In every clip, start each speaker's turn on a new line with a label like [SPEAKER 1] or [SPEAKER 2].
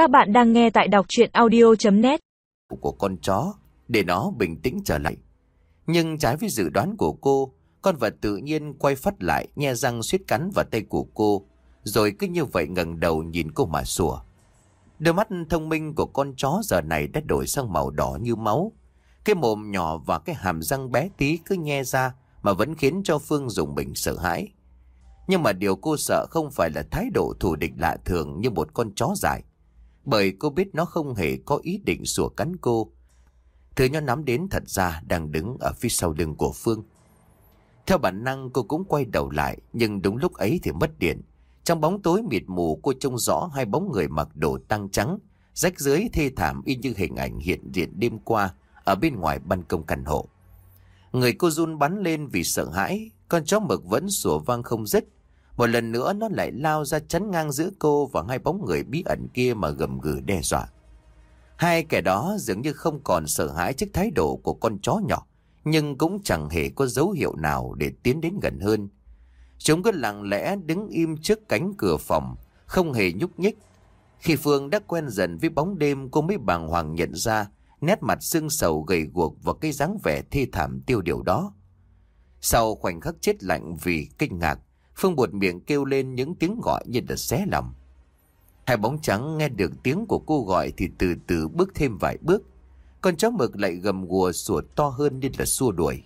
[SPEAKER 1] Các bạn đang nghe tại đọc chuyện audio.net
[SPEAKER 2] Của con chó để nó bình tĩnh trở lại. Nhưng trái với dự đoán của cô, con vật tự nhiên quay phát lại nhe răng suýt cắn vào tay của cô, rồi cứ như vậy ngẩng đầu nhìn cô mà sủa. Đôi mắt thông minh của con chó giờ này đã đổi sang màu đỏ như máu. Cái mồm nhỏ và cái hàm răng bé tí cứ nhe ra mà vẫn khiến cho Phương dùng mình sợ hãi. Nhưng mà điều cô sợ không phải là thái độ thù địch lạ thường như một con chó dài. Bởi cô biết nó không hề có ý định sủa cắn cô. Thứ nó nắm đến thật ra đang đứng ở phía sau lưng của Phương. Theo bản năng cô cũng quay đầu lại nhưng đúng lúc ấy thì mất điện. Trong bóng tối mịt mù cô trông rõ hai bóng người mặc đồ tăng trắng, rách dưới thê thảm y như hình ảnh hiện diện đêm qua ở bên ngoài ban công căn hộ. Người cô run bắn lên vì sợ hãi, con chó mực vẫn sủa vang không dứt. Một lần nữa nó lại lao ra chắn ngang giữa cô và hai bóng người bí ẩn kia mà gầm gừ đe dọa. Hai kẻ đó dường như không còn sợ hãi trước thái độ của con chó nhỏ, nhưng cũng chẳng hề có dấu hiệu nào để tiến đến gần hơn. Chúng cứ lặng lẽ đứng im trước cánh cửa phòng, không hề nhúc nhích. Khi Phương đã quen dần với bóng đêm, cô mới bàng hoàng nhận ra nét mặt sưng sầu gầy guộc và cái dáng vẻ thê thảm tiêu điều đó. Sau khoảnh khắc chết lạnh vì kinh ngạc, Phương buột miệng kêu lên những tiếng gọi như là xé lòng. Hai bóng trắng nghe được tiếng của cô gọi thì từ từ bước thêm vài bước. Con chó mực lại gầm gùa sủa to hơn như là xua đuổi.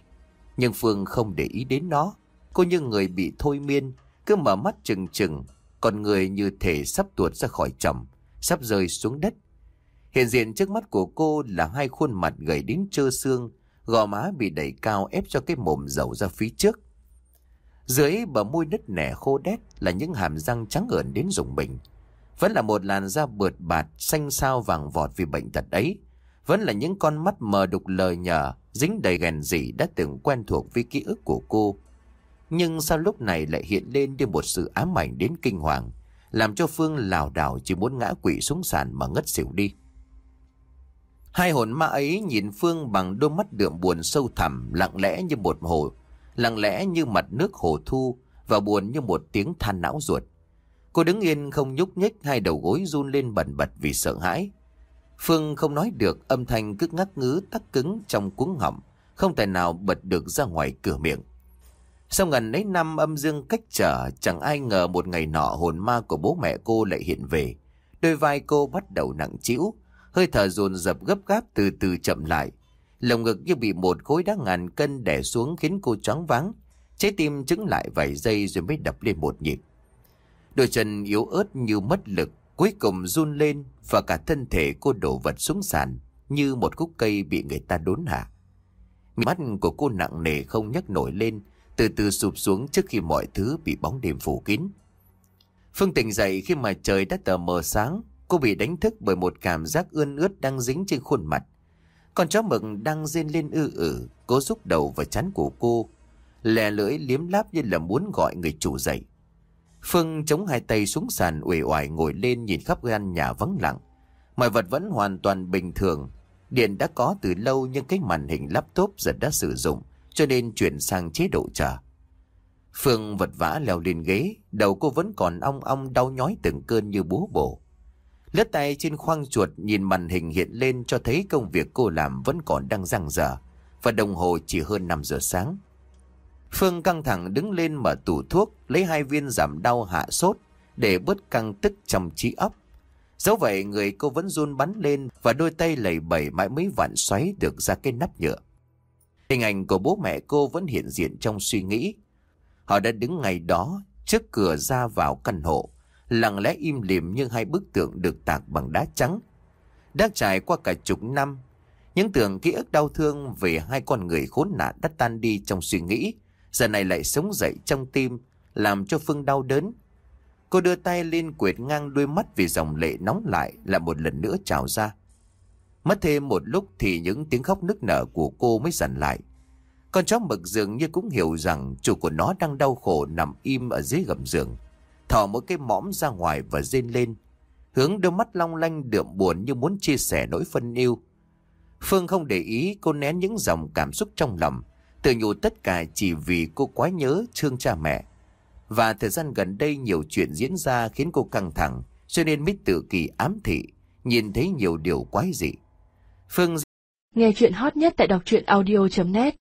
[SPEAKER 2] Nhưng Phương không để ý đến nó. Cô như người bị thôi miên, cứ mở mắt chừng chừng, còn người như thể sắp tuột ra khỏi chồng, sắp rơi xuống đất. Hiện diện trước mắt của cô là hai khuôn mặt gầy đến trơ xương, gò má bị đẩy cao ép cho cái mồm dầu ra phía trước. Dưới bờ môi nứt nẻ khô đét là những hàm răng trắng ẩn đến rùng mình. Vẫn là một làn da bượt bạt, xanh sao vàng vọt vì bệnh tật ấy. Vẫn là những con mắt mờ đục lời nhờ, dính đầy ghen dị đã từng quen thuộc với ký ức của cô. Nhưng sao lúc này lại hiện lên như một sự ám ảnh đến kinh hoàng, làm cho Phương lảo đảo chỉ muốn ngã quỵ xuống sàn mà ngất xỉu đi. Hai hồn ma ấy nhìn Phương bằng đôi mắt đượm buồn sâu thẳm, lặng lẽ như một hồ, lặng lẽ như mặt nước hồ thu và buồn như một tiếng than não ruột. Cô đứng yên không nhúc nhích hai đầu gối run lên bần bật vì sợ hãi. Phương không nói được âm thanh cứ ngắc ngứ tắc cứng trong cuống họng, không thể nào bật được ra ngoài cửa miệng. Sau gần ấy năm âm dương cách trở, chẳng ai ngờ một ngày nọ hồn ma của bố mẹ cô lại hiện về. Đôi vai cô bắt đầu nặng trĩu, hơi thở dồn dập gấp gáp từ từ chậm lại. Lồng ngực như bị một khối đá ngàn cân đè xuống khiến cô choáng váng. Trái tim chứng lại vài giây rồi mới đập lên một nhịp. Đôi chân yếu ớt như mất lực, cuối cùng run lên và cả thân thể cô đổ vật xuống sàn như một khúc cây bị người ta đốn hạ. Mắt của cô nặng nề không nhấc nổi lên, từ từ sụp xuống trước khi mọi thứ bị bóng đêm phủ kín. Phương tỉnh dậy khi mà trời đã tờ mờ sáng, cô bị đánh thức bởi một cảm giác ươn ướt đang dính trên khuôn mặt. Con chó mực đang rên lên ư ử, cố rúc đầu vào chán của cô, lè lưỡi liếm láp như là muốn gọi người chủ dậy. Phương chống hai tay xuống sàn uể oải ngồi lên nhìn khắp gian nhà vắng lặng. Mọi vật vẫn hoàn toàn bình thường. Điện đã có từ lâu nhưng cái màn hình laptop giờ đã sử dụng cho nên chuyển sang chế độ chờ. Phương vật vã leo lên ghế, đầu cô vẫn còn ong ong đau nhói từng cơn như búa bổ. Lướt tay trên khoang chuột nhìn màn hình hiện lên cho thấy công việc cô làm vẫn còn đang răng dở và đồng hồ chỉ hơn 5 giờ sáng. Phương căng thẳng đứng lên mở tủ thuốc, lấy hai viên giảm đau hạ sốt để bớt căng tức trong trí óc. Dẫu vậy người cô vẫn run bắn lên và đôi tay lầy bẩy mãi mấy vạn xoáy được ra cái nắp nhựa. Hình ảnh của bố mẹ cô vẫn hiện diện trong suy nghĩ. Họ đã đứng ngày đó trước cửa ra vào căn hộ, lặng lẽ im lìm như hai bức tượng được tạc bằng đá trắng. Đã trải qua cả chục năm, những tưởng ký ức đau thương về hai con người khốn nạn đã tan đi trong suy nghĩ, giờ này lại sống dậy trong tim, làm cho Phương đau đớn. Cô đưa tay lên quệt ngang đôi mắt vì dòng lệ nóng lại là một lần nữa trào ra. Mất thêm một lúc thì những tiếng khóc nức nở của cô mới dần lại. Con chó mực dường như cũng hiểu rằng chủ của nó đang đau khổ nằm im ở dưới gầm giường. Thỏ mỗi cái mõm ra ngoài và rên lên. Hướng đôi mắt long lanh đượm buồn như muốn chia sẻ nỗi phân yêu. Phương không để ý, cô nén những dòng cảm xúc trong lòng. Tự nhủ tất cả chỉ vì cô quá nhớ thương cha mẹ. Và thời gian gần đây nhiều chuyện diễn ra khiến cô căng thẳng, cho nên mới tự kỳ ám thị, nhìn thấy nhiều điều quái dị. Phương
[SPEAKER 3] Nghe chuyện hot nhất tại đọc truyện audio.net